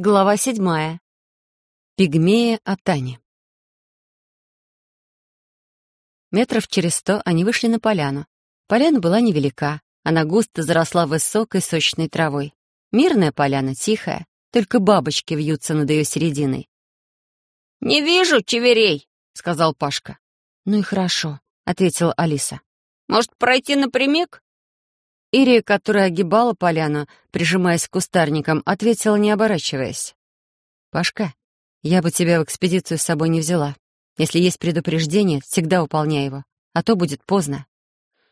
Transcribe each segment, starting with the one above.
Глава седьмая. Пигмея Атани. Метров через сто они вышли на поляну. Поляна была невелика, она густо заросла высокой сочной травой. Мирная поляна, тихая, только бабочки вьются над ее серединой. «Не вижу чеверей», — сказал Пашка. «Ну и хорошо», — ответила Алиса. «Может, пройти напрямик?» Ирия, которая огибала поляну, прижимаясь к кустарникам, ответила, не оборачиваясь. «Пашка, я бы тебя в экспедицию с собой не взяла. Если есть предупреждение, всегда выполняй его, а то будет поздно».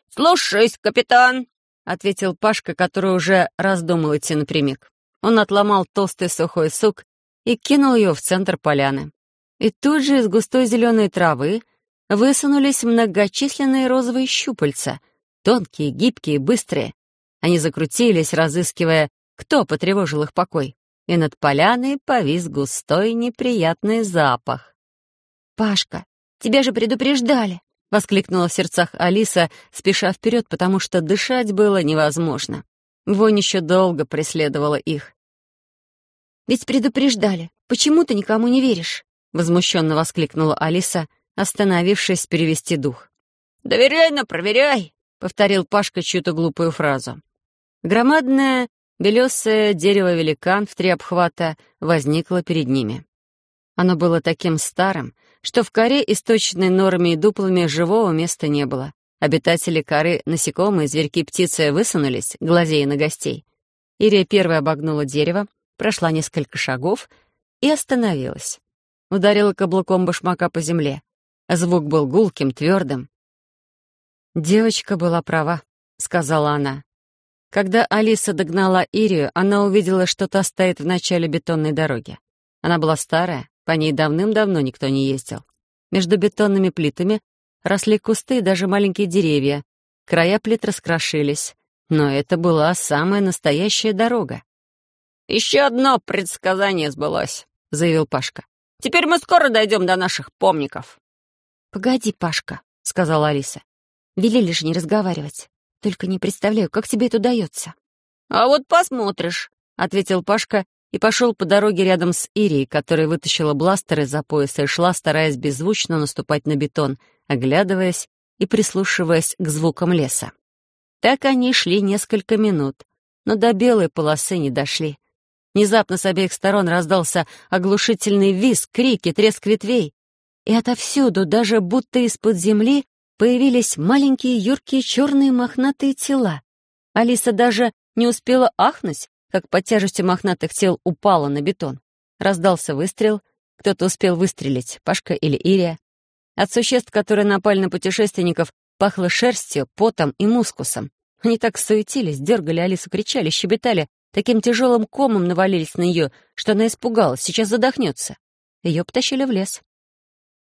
«Слушаюсь, капитан», — ответил Пашка, который уже раздумал идти напрямик. Он отломал толстый сухой сук и кинул его в центр поляны. И тут же из густой зеленой травы высунулись многочисленные розовые щупальца — Тонкие, гибкие, быстрые. Они закрутились, разыскивая, кто потревожил их покой. И над поляной повис густой неприятный запах. «Пашка, тебя же предупреждали!» — воскликнула в сердцах Алиса, спеша вперед, потому что дышать было невозможно. Вонь еще долго преследовала их. «Ведь предупреждали. Почему ты никому не веришь?» — возмущенно воскликнула Алиса, остановившись перевести дух. «Доверяй, но проверяй!» — повторил Пашка чью-то глупую фразу. Громадное белесое дерево-великан в три обхвата возникло перед ними. Оно было таким старым, что в коре, источенной норами и дуплами, живого места не было. Обитатели коры, насекомые, зверьки, птицы высунулись, глазея на гостей. Ирия первая обогнула дерево, прошла несколько шагов и остановилась. Ударила каблуком башмака по земле. Звук был гулким, твердым. «Девочка была права», — сказала она. Когда Алиса догнала Ирию, она увидела, что та стоит в начале бетонной дороги. Она была старая, по ней давным-давно никто не ездил. Между бетонными плитами росли кусты и даже маленькие деревья. Края плит раскрошились. Но это была самая настоящая дорога. «Еще одно предсказание сбылось», — заявил Пашка. «Теперь мы скоро дойдем до наших помников». «Погоди, Пашка», — сказала Алиса. Велели же не разговаривать. Только не представляю, как тебе это удается». «А вот посмотришь», — ответил Пашка и пошел по дороге рядом с Ирией, которая вытащила бластер из-за пояса и шла, стараясь беззвучно наступать на бетон, оглядываясь и прислушиваясь к звукам леса. Так они шли несколько минут, но до белой полосы не дошли. Внезапно с обеих сторон раздался оглушительный визг, крики, треск ветвей. И отовсюду, даже будто из-под земли, появились маленькие юркие черные мохнатые тела. Алиса даже не успела ахнуть, как под тяжестью мохнатых тел упала на бетон. Раздался выстрел, кто-то успел выстрелить, Пашка или Ирия. От существ, которые напали на путешественников, пахло шерстью, потом и мускусом. Они так суетились, дергали Алису, кричали, щебетали, таким тяжелым комом навалились на нее, что она испугалась, сейчас задохнется. Ее потащили в лес.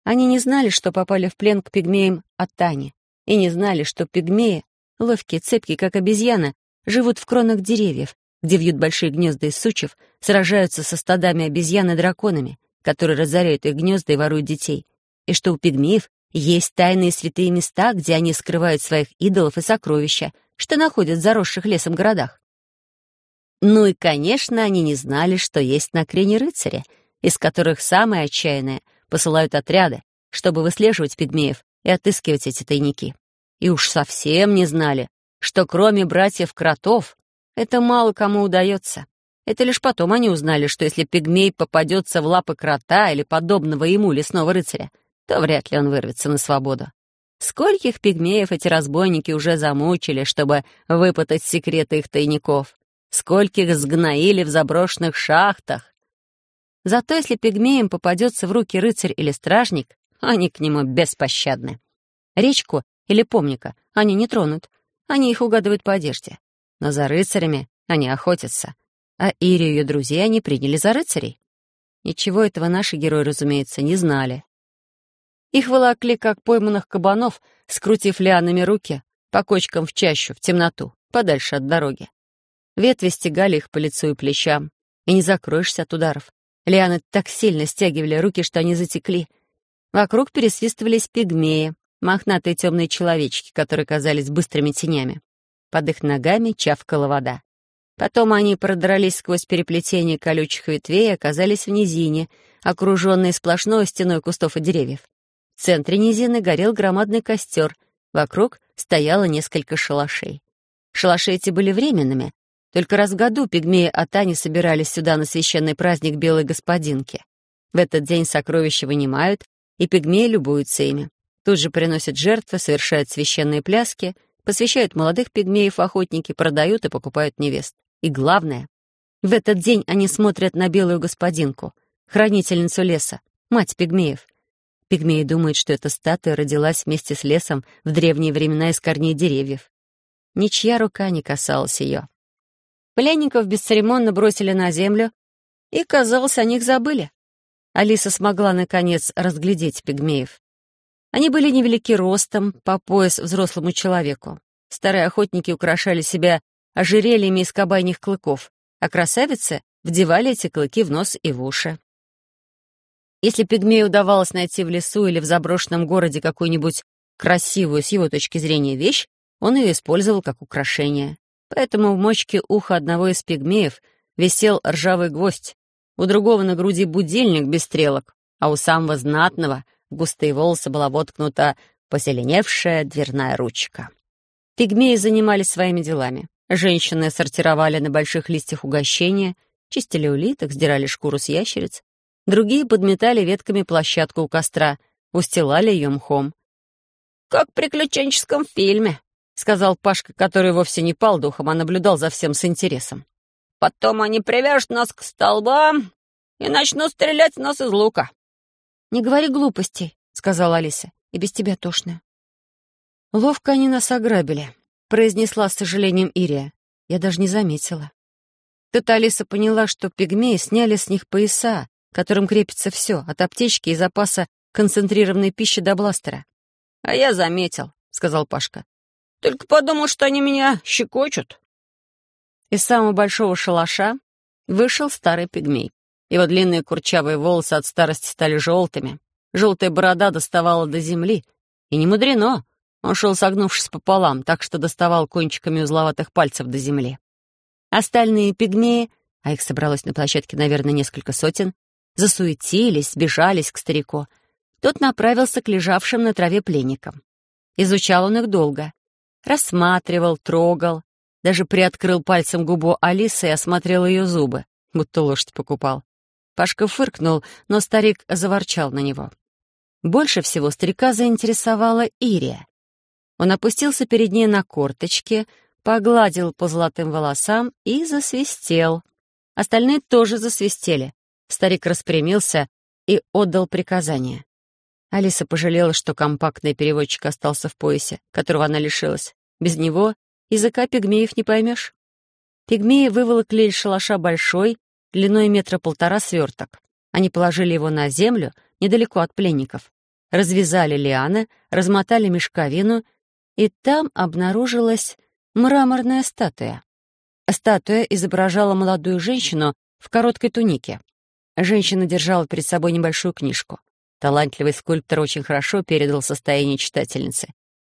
Они не знали, что попали в плен к пигмеям от Тани, и не знали, что пигмеи, ловкие, цепкие, как обезьяна, живут в кронах деревьев, где вьют большие гнезда из сучьев, сражаются со стадами обезьян и драконами, которые разоряют их гнезда и воруют детей, и что у пигмеев есть тайные святые места, где они скрывают своих идолов и сокровища, что находят в заросших лесом городах. Ну и, конечно, они не знали, что есть на крене рыцаря, из которых самые отчаянные посылают отряды, чтобы выслеживать пигмеев и отыскивать эти тайники. И уж совсем не знали, что кроме братьев-кротов это мало кому удается. Это лишь потом они узнали, что если пигмей попадется в лапы крота или подобного ему лесного рыцаря, то вряд ли он вырвется на свободу. Скольких пигмеев эти разбойники уже замучили, чтобы выпытать секреты их тайников? Скольких сгноили в заброшенных шахтах? Зато если пигмеям попадется в руки рыцарь или стражник, они к нему беспощадны. Речку или помника они не тронут, они их угадывают по одежде. Но за рыцарями они охотятся, а Ири и ее друзья они приняли за рыцарей. Ничего этого наши герои, разумеется, не знали. Их волокли, как пойманных кабанов, скрутив лианами руки, по кочкам в чащу, в темноту, подальше от дороги. Ветви стегали их по лицу и плечам, и не закроешься от ударов. Лианы так сильно стягивали руки, что они затекли. Вокруг пересвистывались пигмеи, мохнатые темные человечки, которые казались быстрыми тенями. Под их ногами чавкала вода. Потом они продрались сквозь переплетение колючих ветвей и оказались в низине, окруженной сплошной стеной кустов и деревьев. В центре низины горел громадный костер, вокруг стояло несколько шалашей. Шалаши эти были временными, только раз в году пигмеи Атани собирались сюда на священный праздник Белой Господинки. В этот день сокровища вынимают, и пигмеи любуются ими. Тут же приносят жертвы, совершают священные пляски, посвящают молодых пигмеев охотники, продают и покупают невест. И главное, в этот день они смотрят на белую господинку, хранительницу леса, мать пигмеев. Пигмеи думают, что эта статуя родилась вместе с лесом в древние времена из корней деревьев. Ничья рука не касалась ее. Пленников бесцеремонно бросили на землю, и, казалось, о них забыли. Алиса смогла, наконец, разглядеть пигмеев. Они были невелики ростом, по пояс взрослому человеку. Старые охотники украшали себя ожерельями из кабайних клыков, а красавицы вдевали эти клыки в нос и в уши. Если пигмею удавалось найти в лесу или в заброшенном городе какую-нибудь красивую с его точки зрения вещь, он ее использовал как украшение. Поэтому в мочке уха одного из пигмеев висел ржавый гвоздь, у другого на груди будильник без стрелок, а у самого знатного в густые волосы была воткнута позеленевшая дверная ручка. Пигмеи занимались своими делами. Женщины сортировали на больших листьях угощения, чистили улиток, сдирали шкуру с ящериц. Другие подметали ветками площадку у костра, устилали ее мхом. «Как в приключенческом фильме», — сказал Пашка, который вовсе не пал духом, а наблюдал за всем с интересом. «Потом они привяжут нас к столбам и начнут стрелять в нас из лука». «Не говори глупостей», — сказала Алиса, — «и без тебя тошно». «Ловко они нас ограбили», произнесла с сожалением Ирия. Я даже не заметила. Тут Алиса поняла, что пигмеи сняли с них пояса, которым крепится все, от аптечки и запаса концентрированной пищи до бластера. «А я заметил», — сказал Пашка. «Только подумал, что они меня щекочут». Из самого большого шалаша вышел старый пигмей. Его длинные курчавые волосы от старости стали желтыми. Желтая борода доставала до земли. И не мудрено. Он шел согнувшись пополам, так что доставал кончиками узловатых пальцев до земли. Остальные пигмеи, а их собралось на площадке, наверное, несколько сотен, засуетились, сбежались к старику. Тот направился к лежавшим на траве пленникам. Изучал он их долго. Рассматривал, трогал, даже приоткрыл пальцем губу Алисы и осмотрел ее зубы, будто лошадь покупал. Пашка фыркнул, но старик заворчал на него. Больше всего старика заинтересовала Ирия. Он опустился перед ней на корточки, погладил по золотым волосам и засвистел. Остальные тоже засвистели. Старик распрямился и отдал приказание. Алиса пожалела, что компактный переводчик остался в поясе, которого она лишилась. Без него языка пигмеев не поймешь. Пигмеи выволокли из шалаша большой, длиной метра полтора сверток. Они положили его на землю, недалеко от пленников. Развязали лианы, размотали мешковину и там обнаружилась мраморная статуя. Статуя изображала молодую женщину в короткой тунике. Женщина держала перед собой небольшую книжку. Талантливый скульптор очень хорошо передал состояние читательницы.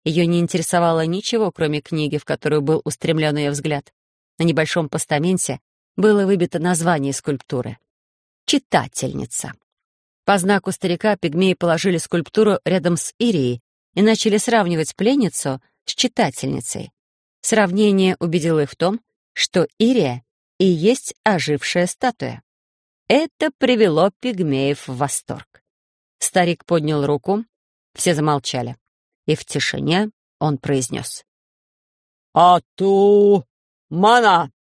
Ее не интересовало ничего, кроме книги, в которую был устремлен ее взгляд. На небольшом постаменте было выбито название скульптуры — «Читательница». По знаку старика пигмеи положили скульптуру рядом с Ирией и начали сравнивать пленницу с читательницей. Сравнение убедило их в том, что Ирия и есть ожившая статуя. Это привело пигмеев в восторг. Старик поднял руку, все замолчали, и в тишине он произнес. «Ату мана!»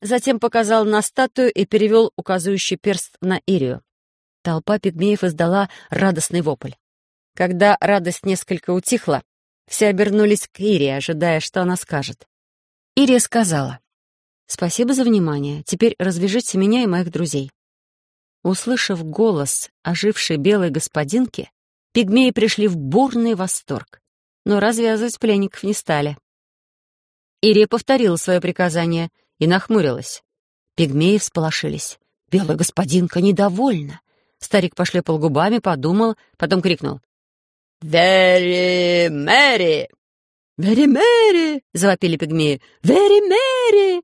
Затем показал на статую и перевел указывающий перст на Ирию. Толпа пигмеев издала радостный вопль. Когда радость несколько утихла, все обернулись к Ире, ожидая, что она скажет. Ирия сказала, «Спасибо за внимание. Теперь развяжите меня и моих друзей». Услышав голос ожившей белой господинки, пигмеи пришли в бурный восторг, но развязывать пленников не стали. Ирия повторила свое приказание и нахмурилась. Пигмеи всполошились. «Белая господинка недовольна». Старик пошлепал губами, подумал, потом крикнул. «Вери Мэри!» «Вери Мэри!» — завопили пигмеи. «Вери Мэри!»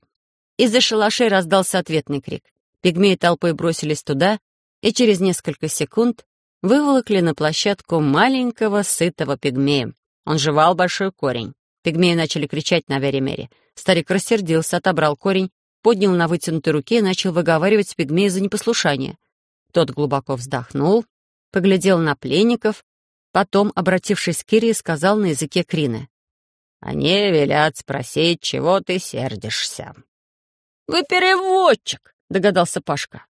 Из-за шалашей раздался ответный крик. Пигмеи толпой бросились туда, и через несколько секунд выволокли на площадку маленького сытого пигмея. Он жевал большой корень. Пигмеи начали кричать на Вере-Мере. Старик рассердился, отобрал корень, поднял на вытянутой руке и начал выговаривать пигмея за непослушание. Тот глубоко вздохнул, поглядел на пленников, потом, обратившись к Кире, сказал на языке Крины. «Они велят спросить, чего ты сердишься». «Вы переводчик», — догадался Пашка.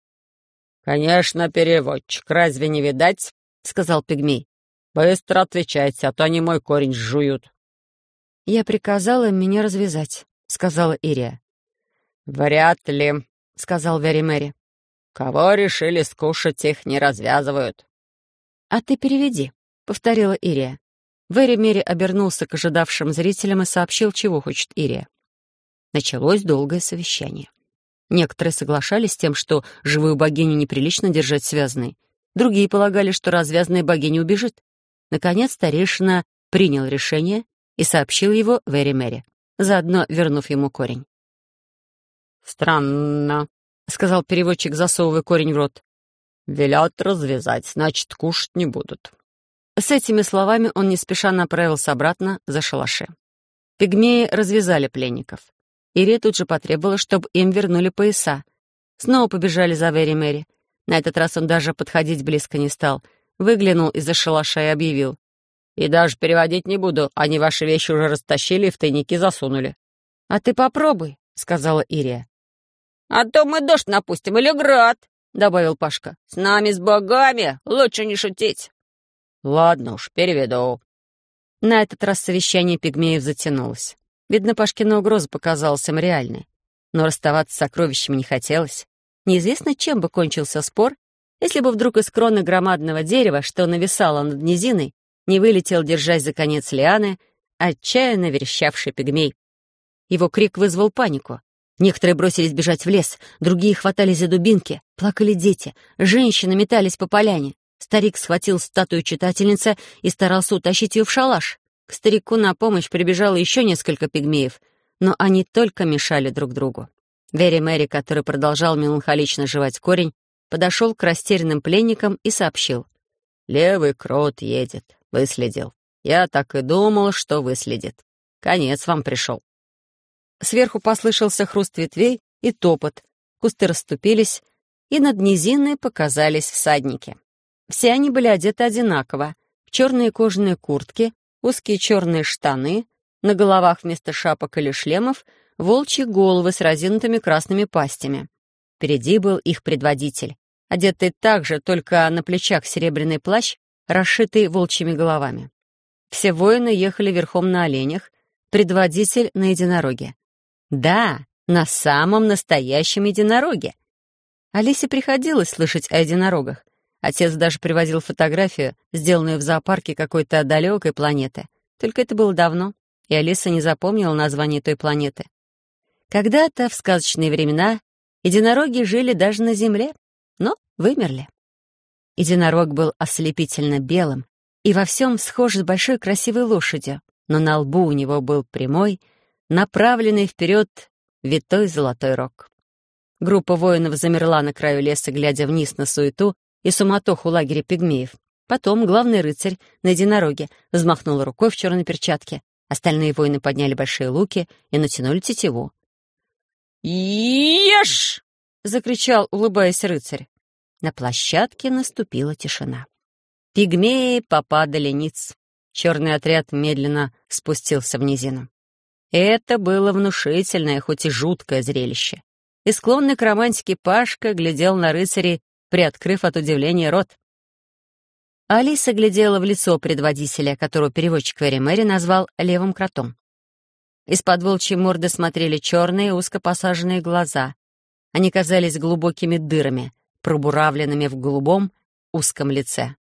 «Конечно, переводчик. Разве не видать?» — сказал пигмей. «Быстро отвечайте, а то они мой корень жуют». «Я приказала меня развязать», — сказала Ирия. «Вряд ли», — сказал Вери Мэри. «Кого решили скушать, их не развязывают». «А ты переведи», — повторила Ирия. Вэри Мери обернулся к ожидавшим зрителям и сообщил, чего хочет Ирия. Началось долгое совещание. Некоторые соглашались с тем, что живую богиню неприлично держать связанной. Другие полагали, что развязанная богиня убежит. Наконец старейшина принял решение и сообщил его Вэри Мэри, заодно вернув ему корень. «Странно», — сказал переводчик, засовывая корень в рот. «Велят развязать, значит, кушать не будут». С этими словами он не спеша направился обратно за шалаши. Пигмеи развязали пленников. Ирия тут же потребовала, чтобы им вернули пояса. Снова побежали за Вери Мэри. На этот раз он даже подходить близко не стал. Выглянул из-за шалаша и объявил. «И даже переводить не буду, они ваши вещи уже растащили и в тайники засунули». «А ты попробуй», — сказала Ирия. «А то мы дождь напустим или град», — добавил Пашка. «С нами, с богами, лучше не шутить». «Ладно уж, переведу». На этот раз совещание пигмеев затянулось. Видно, Пашкина угроза показалась им реальной. Но расставаться с сокровищами не хотелось. Неизвестно, чем бы кончился спор, если бы вдруг из кроны громадного дерева, что нависало над низиной, не вылетел, держась за конец лианы, отчаянно верещавший пигмей. Его крик вызвал панику. Некоторые бросились бежать в лес, другие хватались за дубинки, плакали дети, женщины метались по поляне. Старик схватил статую читательницы и старался утащить ее в шалаш. К старику на помощь прибежало еще несколько пигмеев, но они только мешали друг другу. Вери Мэри, который продолжал меланхолично жевать корень, подошел к растерянным пленникам и сообщил. «Левый крот едет. Выследил. Я так и думал, что выследит. Конец вам пришел». Сверху послышался хруст ветвей и топот. Кусты расступились, и над низиной показались всадники. Все они были одеты одинаково, в черные кожаные куртки, узкие черные штаны, на головах вместо шапок или шлемов волчьи головы с разинутыми красными пастями. Впереди был их предводитель, одетый так же, только на плечах серебряный плащ, расшитый волчьими головами. Все воины ехали верхом на оленях, предводитель на единороге. Да, на самом настоящем единороге. Алисе приходилось слышать о единорогах. Отец даже привозил фотографию, сделанную в зоопарке какой-то далекой планеты. Только это было давно, и Алиса не запомнила название той планеты. Когда-то, в сказочные времена, единороги жили даже на Земле, но вымерли. Единорог был ослепительно белым и во всем схож с большой красивой лошадью, но на лбу у него был прямой, направленный вперед витой золотой рог. Группа воинов замерла на краю леса, глядя вниз на суету и суматоху лагеря пигмеев. Потом главный рыцарь на единороге взмахнул рукой в черной перчатке. Остальные воины подняли большие луки и натянули тетиву. «Ешь!» — закричал, улыбаясь рыцарь. На площадке наступила тишина. Пигмеи попадали ниц. Черный отряд медленно спустился в низину. Это было внушительное, хоть и жуткое зрелище. И склонный к романтике Пашка глядел на рыцарей, приоткрыв от удивления рот. Алиса глядела в лицо предводителя, которого переводчик Вэри Мэри назвал «левым кротом». Из-под волчьей морды смотрели черные, узко глаза. Они казались глубокими дырами, пробуравленными в голубом, узком лице.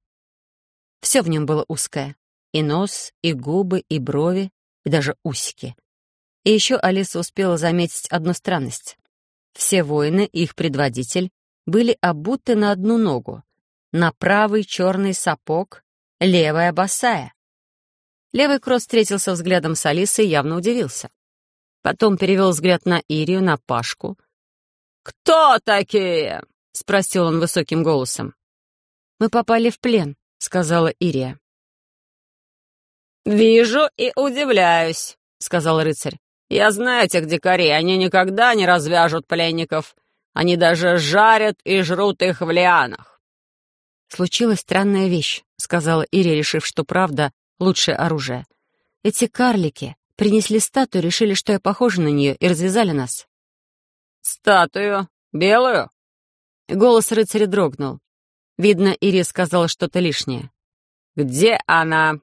Все в нем было узкое. И нос, и губы, и брови, и даже усики. И еще Алиса успела заметить одну странность. Все воины и их предводитель были обуты на одну ногу, на правый черный сапог, левая босая. Левый кросс встретился взглядом с Алисой и явно удивился. Потом перевел взгляд на Ирию, на Пашку. «Кто такие?» — спросил он высоким голосом. «Мы попали в плен», — сказала Ирия. «Вижу и удивляюсь», — сказал рыцарь. «Я знаю этих дикарей, они никогда не развяжут пленников. Они даже жарят и жрут их в лианах». «Случилась странная вещь», — сказала Ирия, решив, что правда — лучшее оружие. «Эти карлики принесли статую, решили, что я похожа на нее, и развязали нас». «Статую? Белую?» Голос рыцаря дрогнул. Видно, Ирия сказала что-то лишнее. «Где она?»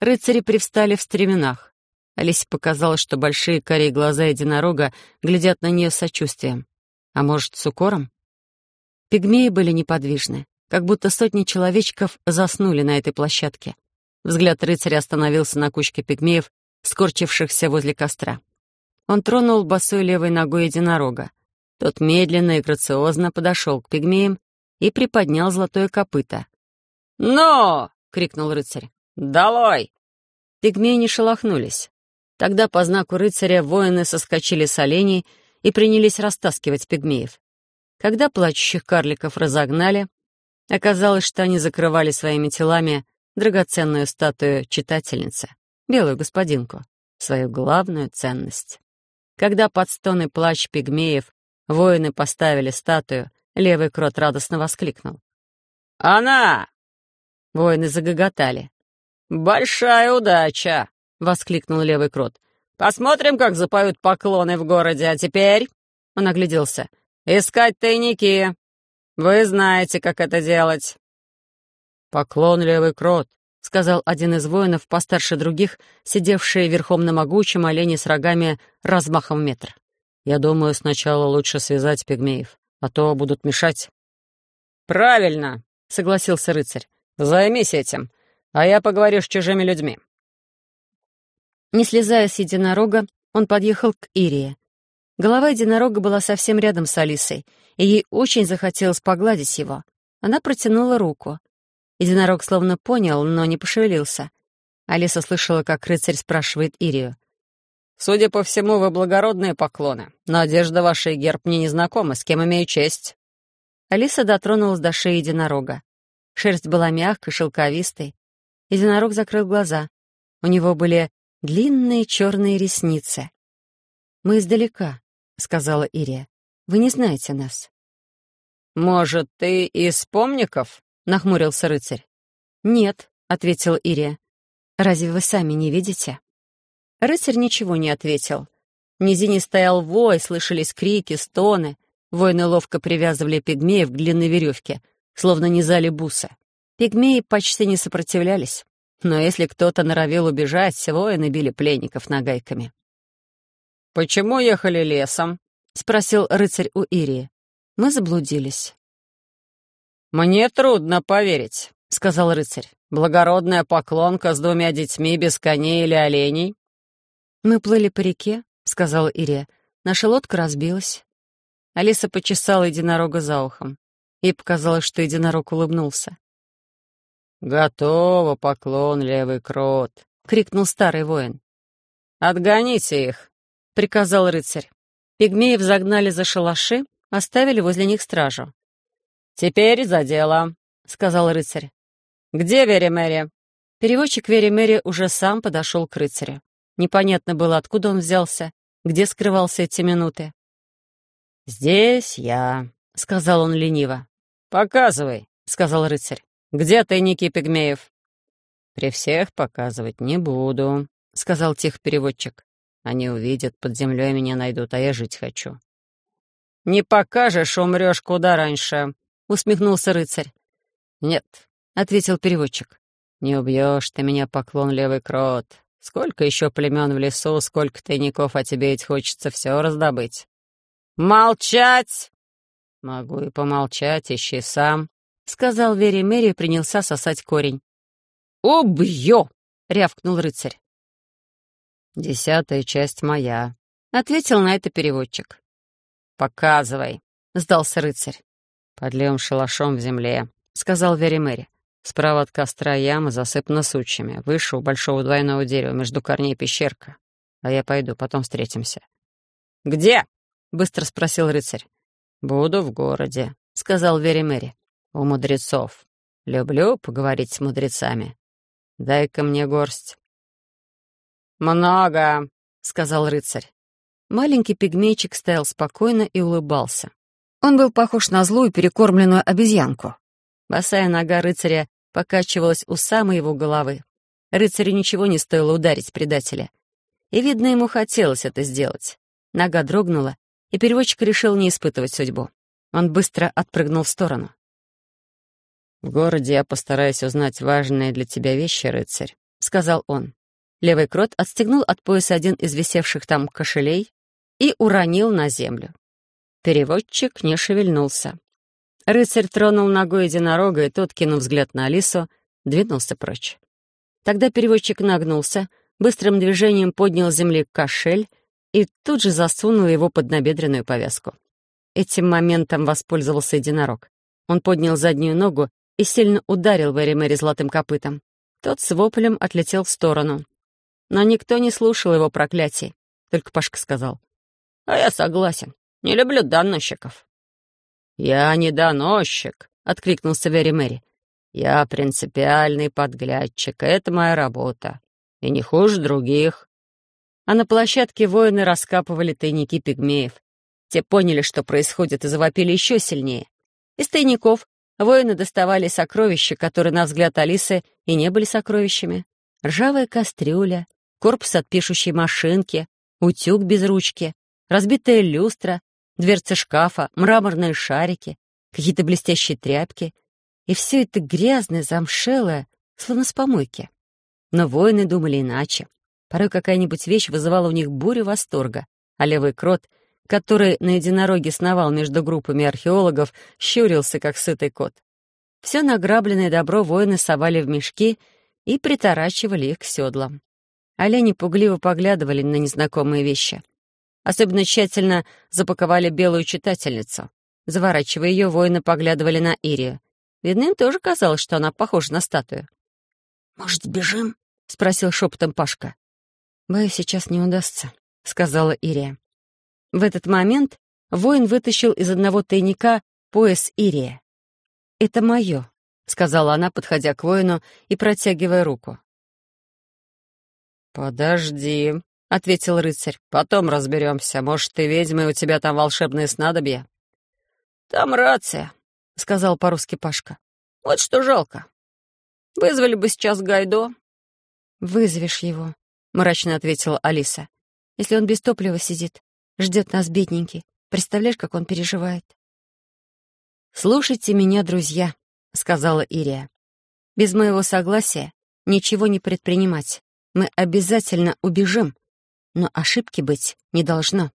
Рыцари привстали в стременах. Алисе показалось, что большие карие глаза единорога глядят на нее с сочувствием. А может, с укором? Пигмеи были неподвижны, как будто сотни человечков заснули на этой площадке. Взгляд рыцаря остановился на кучке пигмеев, скорчившихся возле костра. Он тронул босой левой ногой единорога. Тот медленно и грациозно подошел к пигмеям и приподнял золотое копыто. «Но!» — крикнул рыцарь. «Долой!» Пигмеи не шелохнулись. Тогда по знаку рыцаря воины соскочили с оленей и принялись растаскивать пигмеев. Когда плачущих карликов разогнали, оказалось, что они закрывали своими телами драгоценную статую читательницы, белую господинку, свою главную ценность. Когда под стоны плач пигмеев воины поставили статую, левый крот радостно воскликнул. «Она!» Воины загоготали. «Большая удача!» — воскликнул левый крот. «Посмотрим, как запоют поклоны в городе, а теперь...» Он огляделся. «Искать тайники. Вы знаете, как это делать». «Поклон, левый крот», — сказал один из воинов, постарше других, сидевший верхом на могучем олене с рогами размахом метр. «Я думаю, сначала лучше связать пигмеев, а то будут мешать». «Правильно», — согласился рыцарь. «Займись этим а я поговорю с чужими людьми». Не слезая с единорога, он подъехал к Ирии. Голова единорога была совсем рядом с Алисой, и ей очень захотелось погладить его. Она протянула руку. Единорог словно понял, но не пошевелился. Алиса слышала, как рыцарь спрашивает Ирию. «Судя по всему, вы благородные поклоны, но одежда ваша и герб мне не знакомы, с кем имею честь». Алиса дотронулась до шеи единорога. Шерсть была мягкой, шелковистой, Единорог закрыл глаза. У него были длинные черные ресницы. «Мы издалека», — сказала Ирия. «Вы не знаете нас». «Может, ты из помников?» — нахмурился рыцарь. «Нет», — ответила Ирия. «Разве вы сами не видите?» Рыцарь ничего не ответил. В низине стоял вой, слышались крики, стоны. Воины ловко привязывали пигмеев к длинной веревке, словно низали бусы. Пигмеи почти не сопротивлялись, но если кто-то норовил убежать, воины били пленников нагайками. «Почему ехали лесом?» — спросил рыцарь у Ирии. Мы заблудились. «Мне трудно поверить», — сказал рыцарь. «Благородная поклонка с двумя детьми без коней или оленей?» «Мы плыли по реке», — сказала Ирия. «Наша лодка разбилась». Алиса почесала единорога за ухом. Ей показалось, что единорог улыбнулся. «Готово, поклон, левый крот!» — крикнул старый воин. «Отгоните их!» — приказал рыцарь. Пигмеев загнали за шалаши, оставили возле них стражу. «Теперь за дело», — сказал рыцарь. «Где Вери-Мэри?» Переводчик Вери-Мэри уже сам подошел к рыцарю. Непонятно было, откуда он взялся, где скрывался эти минуты. «Здесь я», — сказал он лениво. «Показывай», — сказал рыцарь. Где тайники пигмеев?» «При всех показывать не буду», — сказал тихо переводчик. «Они увидят, под землей меня найдут, а я жить хочу». «Не покажешь, умрешь куда раньше», — усмехнулся рыцарь. «Нет», — ответил переводчик. «Не убьешь ты меня, поклон левый крот. Сколько еще племен в лесу, сколько тайников, а тебе ведь хочется все раздобыть». «Молчать!» «Могу и помолчать, ищи сам», — сказал Вере Мэри и принялся сосать корень. «Убью!» — рявкнул рыцарь. «Десятая часть моя», — ответил на это переводчик. «Показывай», — сдался рыцарь. «Под левым шалашом в земле», — сказал Вере Мэри. «Справа от костра яма засыпана сучьями. Выше у большого двойного дерева между корней пещерка. а я пойду, потом встретимся». «Где?» — быстро спросил рыцарь. «Буду в городе», — сказал Вери Мэри. «У мудрецов. Люблю поговорить с мудрецами. Дай-ка мне горсть». «Много», — сказал рыцарь. Маленький пигмейчик стоял спокойно и улыбался. Он был похож на злую перекормленную обезьянку. Босая нога рыцаря покачивалась у самой его головы. Рыцарю ничего не стоило ударить предателя. И, видно, ему хотелось это сделать. Нога дрогнула, и переводчик решил не испытывать судьбу. Он быстро отпрыгнул в сторону. «В городе я постараюсь узнать важные для тебя вещи, рыцарь», — сказал он. Левый крот отстегнул от пояса один из висевших там кошелей и уронил на землю. Переводчик не шевельнулся. Рыцарь тронул ногой единорога, и тот, кинув взгляд на Алису, двинулся прочь. Тогда переводчик нагнулся, быстрым движением поднял с земли кошель и тут же засунул его под набедренную повязку. Этим моментом воспользовался единорог. Он поднял заднюю ногу и сильно ударил Вэри Мэри золотым копытом. Тот с воплем отлетел в сторону. Но никто не слушал его проклятий. Только Пашка сказал. «А я согласен. Не люблю доносчиков». «Я не доносчик», — откликнулся Вери Мэри. «Я принципиальный подглядчик. Это моя работа. И не хуже других». А на площадке воины раскапывали тайники пигмеев. Те поняли, что происходит, и завопили еще сильнее. Из тайников воины доставали сокровища, которые, на взгляд Алисы, и не были сокровищами. Ржавая кастрюля, корпус от пишущей машинки, утюг без ручки, разбитая люстра, дверцы шкафа, мраморные шарики, какие-то блестящие тряпки. И все это грязное, замшелое, словно с помойки. Но воины думали иначе. Порой какая-нибудь вещь вызывала у них бурю восторга, а левый крот, который на единороге сновал между группами археологов, щурился, как сытый кот. Все награбленное добро воины совали в мешки и приторачивали их к седлам. Олени пугливо поглядывали на незнакомые вещи. Особенно тщательно запаковали белую читательницу. Заворачивая ее, воины поглядывали на Ирию. Видно, им тоже казалось, что она похожа на статую. «Может, сбежим?» — спросил шепотом Пашка. «Боюсь, сейчас не удастся», — сказала Ирия. В этот момент воин вытащил из одного тайника пояс Ирия. «Это мое», — сказала она, подходя к воину и протягивая руку. «Подожди», — ответил рыцарь. «Потом разберемся. Может, ты ведьма, и у тебя там волшебные снадобья?» «Там рация», — сказал по-русски Пашка. «Вот что жалко. Вызвали бы сейчас Гайдо». «Вызовешь его», — мрачно ответила Алиса. «Если он без топлива сидит, ждет нас, бедненький. Представляешь, как он переживает?» «Слушайте меня, друзья», — сказала Ирия. «Без моего согласия ничего не предпринимать. Мы обязательно убежим, но ошибки быть не должно».